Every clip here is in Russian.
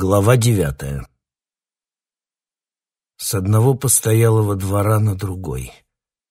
Глава девятая. С одного постоялого двора на другой.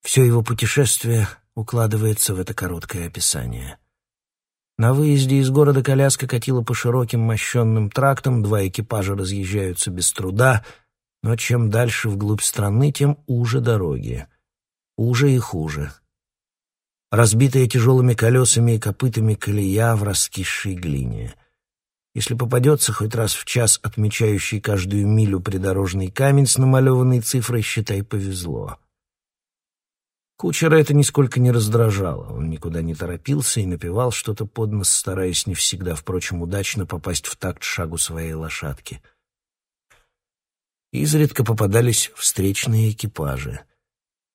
Все его путешествие укладывается в это короткое описание. На выезде из города коляска катила по широким мощенным трактам, два экипажа разъезжаются без труда, но чем дальше вглубь страны, тем уже дороги. Уже и хуже. Разбитая тяжелыми колесами и копытами колея в раскисшей глине. Если попадется хоть раз в час отмечающий каждую милю придорожный камень с намалеванной цифрой, считай, повезло. Кучера это нисколько не раздражало. Он никуда не торопился и напевал что-то под нос, стараясь не всегда, впрочем, удачно попасть в такт шагу своей лошадки. Изредка попадались встречные экипажи.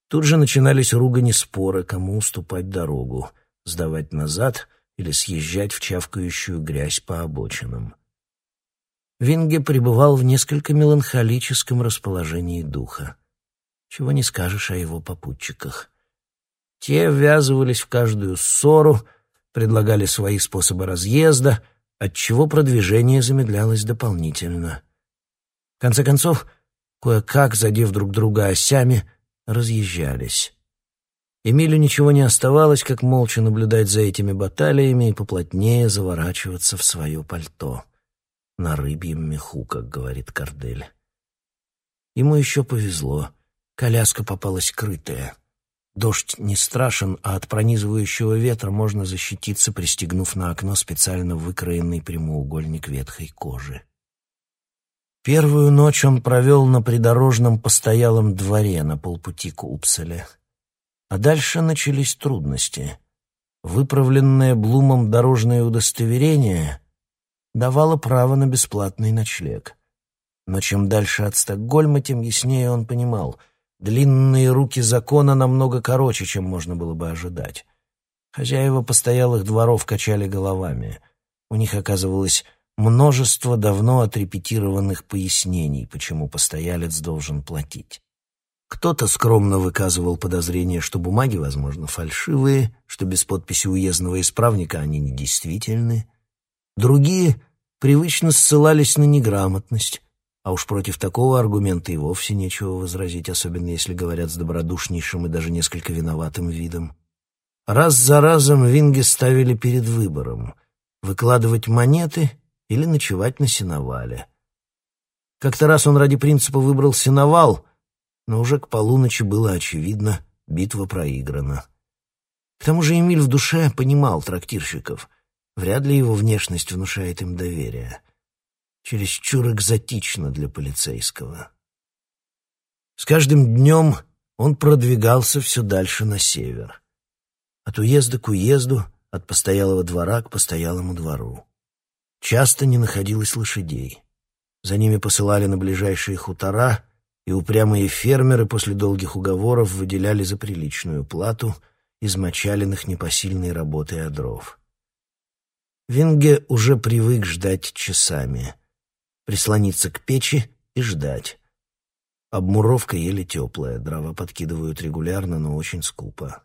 Тут же начинались ругани споры, кому уступать дорогу, сдавать назад или съезжать в чавкающую грязь по обочинам. Винге пребывал в несколько меланхолическом расположении духа. Чего не скажешь о его попутчиках. Те ввязывались в каждую ссору, предлагали свои способы разъезда, отчего продвижение замедлялось дополнительно. В конце концов, кое-как, задев друг друга осями, разъезжались. Эмилю ничего не оставалось, как молча наблюдать за этими баталиями и поплотнее заворачиваться в свое пальто. На рыбьем меху, как говорит Кардель. Ему еще повезло. Коляска попалась крытая. Дождь не страшен, а от пронизывающего ветра можно защититься, пристегнув на окно специально выкроенный прямоугольник ветхой кожи. Первую ночь он провел на придорожном постоялом дворе на полпути к Упселе. А дальше начались трудности. Выправленное Блумом дорожное удостоверение давало право на бесплатный ночлег. Но чем дальше от Стокгольма, тем яснее он понимал — Длинные руки закона намного короче, чем можно было бы ожидать. Хозяева постоялых дворов качали головами. У них оказывалось множество давно отрепетированных пояснений, почему постоялец должен платить. Кто-то скромно выказывал подозрение, что бумаги, возможно, фальшивые, что без подписи уездного исправника они недействительны. Другие привычно ссылались на неграмотность, а уж против такого аргумента и вовсе нечего возразить, особенно если говорят с добродушнейшим и даже несколько виноватым видом. Раз за разом Винги ставили перед выбором — выкладывать монеты или ночевать на сеновале. Как-то раз он ради принципа выбрал сеновал, но уже к полуночи было очевидно — битва проиграна. К тому же Эмиль в душе понимал трактирщиков. Вряд ли его внешность внушает им доверие чересчур экзотично для полицейского. С каждым днем он продвигался все дальше на север. От уезда к уезду, от постоялого двора к постоялому двору. Часто не находилось лошадей. За ними посылали на ближайшие хутора, и упрямые фермеры после долгих уговоров выделяли за приличную плату измочаленных непосильной работой одров. Винге уже привык ждать часами — прислониться к печи и ждать. Обмуровка еле теплая, дрова подкидывают регулярно, но очень скупо.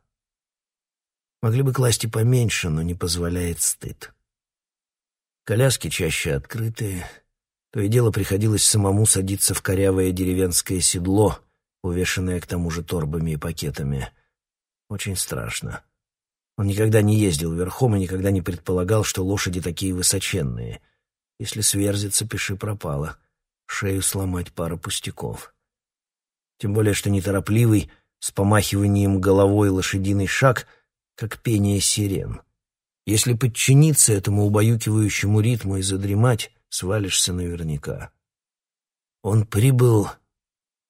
Могли бы класть и поменьше, но не позволяет стыд. Коляски чаще открытые. То и дело приходилось самому садиться в корявое деревенское седло, увешанное к тому же торбами и пакетами. Очень страшно. Он никогда не ездил верхом и никогда не предполагал, что лошади такие высоченные. Если сверзится, пиши пропало. Шею сломать пара пустяков. Тем более, что неторопливый, с помахиванием головой лошадиный шаг, как пение сирен. Если подчиниться этому убаюкивающему ритму и задремать, свалишься наверняка. Он прибыл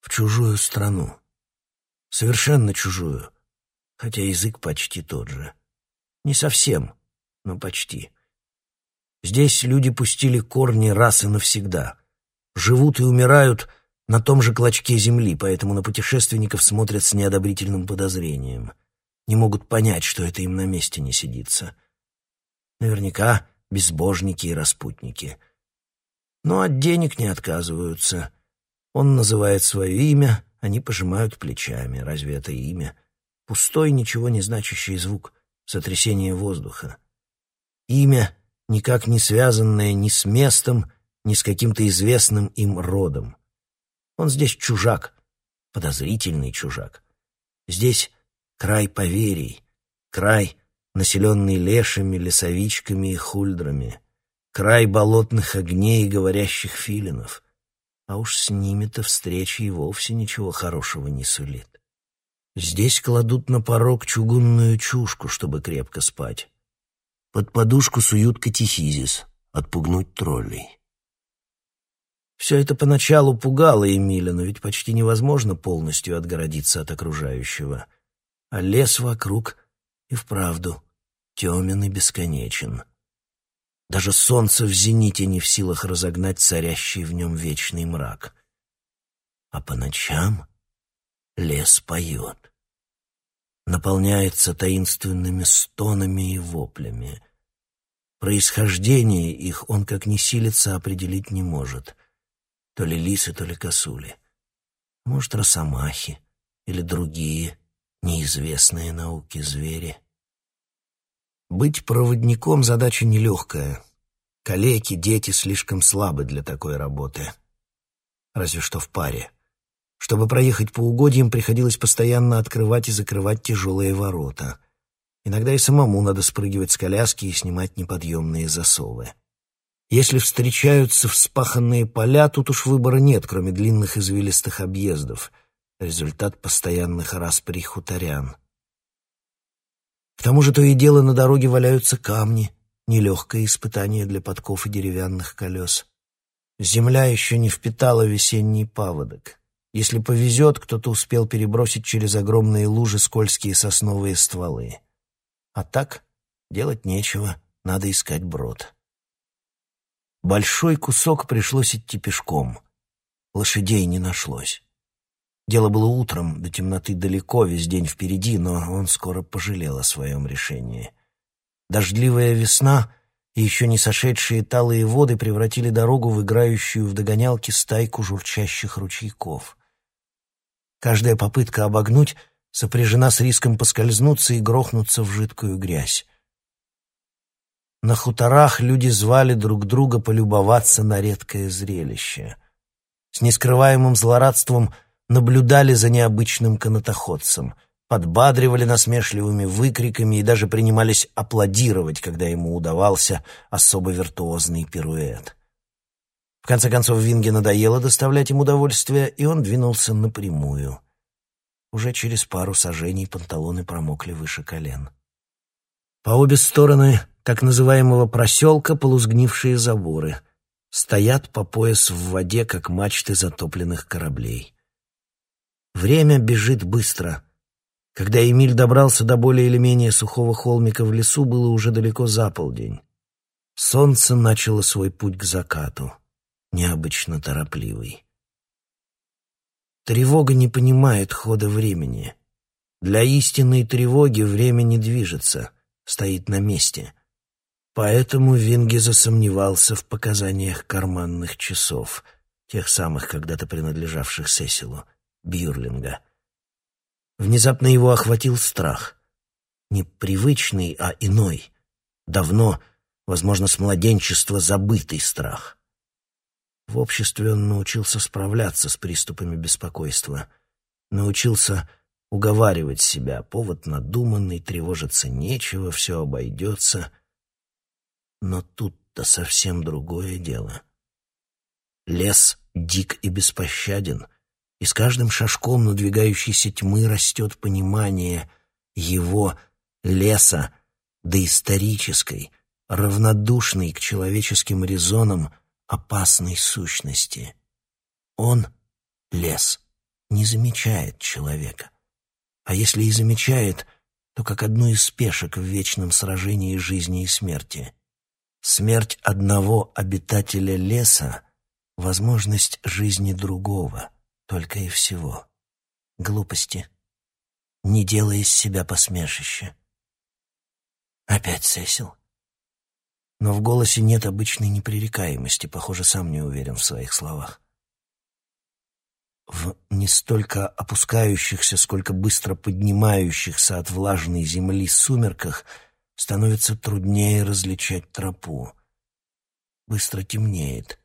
в чужую страну. Совершенно чужую, хотя язык почти тот же. Не совсем, но почти. Здесь люди пустили корни раз и навсегда. Живут и умирают на том же клочке земли, поэтому на путешественников смотрят с неодобрительным подозрением. Не могут понять, что это им на месте не сидится. Наверняка безбожники и распутники. Но от денег не отказываются. Он называет свое имя, они пожимают плечами. Разве это имя? Пустой, ничего не значащий звук, сотрясение воздуха. Имя — никак не связанное ни с местом, ни с каким-то известным им родом. Он здесь чужак, подозрительный чужак. Здесь край поверий, край, населенный лешами, лесовичками и хульдрами, край болотных огней и говорящих филинов. А уж с ними-то встреча и вовсе ничего хорошего не сулит. Здесь кладут на порог чугунную чушку, чтобы крепко спать. Под подушку суют катехизис, отпугнуть троллей. Все это поначалу пугало Эмиля, но ведь почти невозможно полностью отгородиться от окружающего. А лес вокруг и вправду темен и бесконечен. Даже солнце в зените не в силах разогнать царящий в нем вечный мрак. А по ночам лес поет. Наполняется таинственными стонами и воплями. Происхождение их он как не силится определить не может. То ли лисы, то ли косули. Может, росомахи или другие неизвестные науки звери. Быть проводником задача нелегкая. Калеки, дети слишком слабы для такой работы. Разве что в паре. Чтобы проехать по угодьям, приходилось постоянно открывать и закрывать тяжелые ворота. Иногда и самому надо спрыгивать с коляски и снимать неподъемные засовы. Если встречаются вспаханные поля, тут уж выбора нет, кроме длинных извилистых объездов. Результат постоянных расприй хуторян. К тому же то и дело на дороге валяются камни, нелегкое испытание для подков и деревянных колес. Земля еще не впитала весенний паводок. Если повезет, кто-то успел перебросить через огромные лужи скользкие сосновые стволы. А так делать нечего, надо искать брод. Большой кусок пришлось идти пешком. Лошадей не нашлось. Дело было утром, до темноты далеко, весь день впереди, но он скоро пожалел о своем решении. Дождливая весна и еще не сошедшие талые воды превратили дорогу в играющую в догонялки стайку журчащих ручейков. Каждая попытка обогнуть сопряжена с риском поскользнуться и грохнуться в жидкую грязь. На хуторах люди звали друг друга полюбоваться на редкое зрелище. С нескрываемым злорадством – наблюдали за необычным канатоходцем, подбадривали насмешливыми выкриками и даже принимались аплодировать, когда ему удавался особо виртуозный пируэт. В конце концов, Винге надоело доставлять им удовольствие, и он двинулся напрямую. Уже через пару сажений панталоны промокли выше колен. По обе стороны так называемого проселка полузгнившие заборы. Стоят по пояс в воде, как мачты затопленных кораблей. Время бежит быстро. Когда Эмиль добрался до более или менее сухого холмика в лесу, было уже далеко за полдень. Солнце начало свой путь к закату, необычно торопливый. Тревога не понимает хода времени. Для истинной тревоги время не движется, стоит на месте. Поэтому Винги засомневался в показаниях карманных часов, тех самых, когда-то принадлежавших Сесилу. Бьюрлинга. Внезапно его охватил страх. Не привычный, а иной. Давно, возможно, с младенчества забытый страх. В обществе он научился справляться с приступами беспокойства. Научился уговаривать себя. Повод надуманный, тревожиться нечего, все обойдется. Но тут-то совсем другое дело. Лес дик и беспощаден — и с каждым шажком надвигающейся тьмы растет понимание его леса доисторической, равнодушной к человеческим резонам опасной сущности. Он, лес, не замечает человека. А если и замечает, то как одну из пешек в вечном сражении жизни и смерти. Смерть одного обитателя леса — возможность жизни другого — только и всего. Глупости. Не делай из себя посмешище. Опять Сесил. Но в голосе нет обычной непререкаемости, похоже, сам не уверен в своих словах. В не столько опускающихся, сколько быстро поднимающихся от влажной земли сумерках становится труднее различать тропу. Быстро темнеет.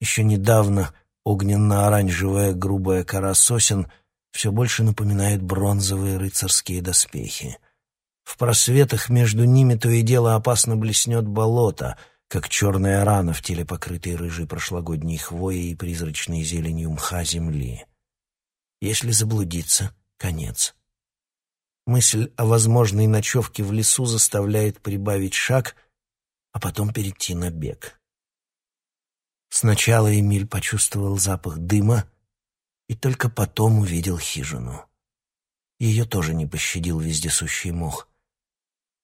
Еще недавно огненно-оранжевая грубая кора сосен все больше напоминает бронзовые рыцарские доспехи. В просветах между ними то и дело опасно блеснет болото, как черная рана в теле, покрытой рыжей прошлогодней хвоей и призрачной зеленью мха земли. Если заблудиться — конец. Мысль о возможной ночевке в лесу заставляет прибавить шаг, а потом перейти на бег. Сначала Эмиль почувствовал запах дыма и только потом увидел хижину. Ее тоже не пощадил вездесущий мох.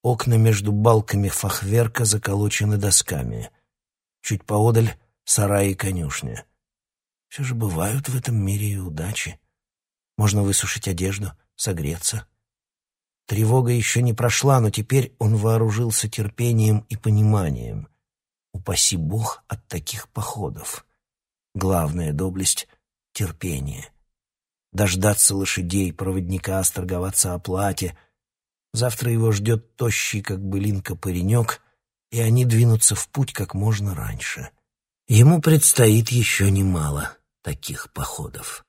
Окна между балками фахверка заколочены досками. Чуть поодаль — сарай и конюшня. Все же бывают в этом мире и удачи. Можно высушить одежду, согреться. Тревога еще не прошла, но теперь он вооружился терпением и пониманием. Упаси Бог от таких походов. Главная доблесть — терпение. Дождаться лошадей, проводника, сторговаться о плате — Завтра его ждет тощий, как былинка, паренек, и они двинутся в путь как можно раньше. Ему предстоит еще немало таких походов.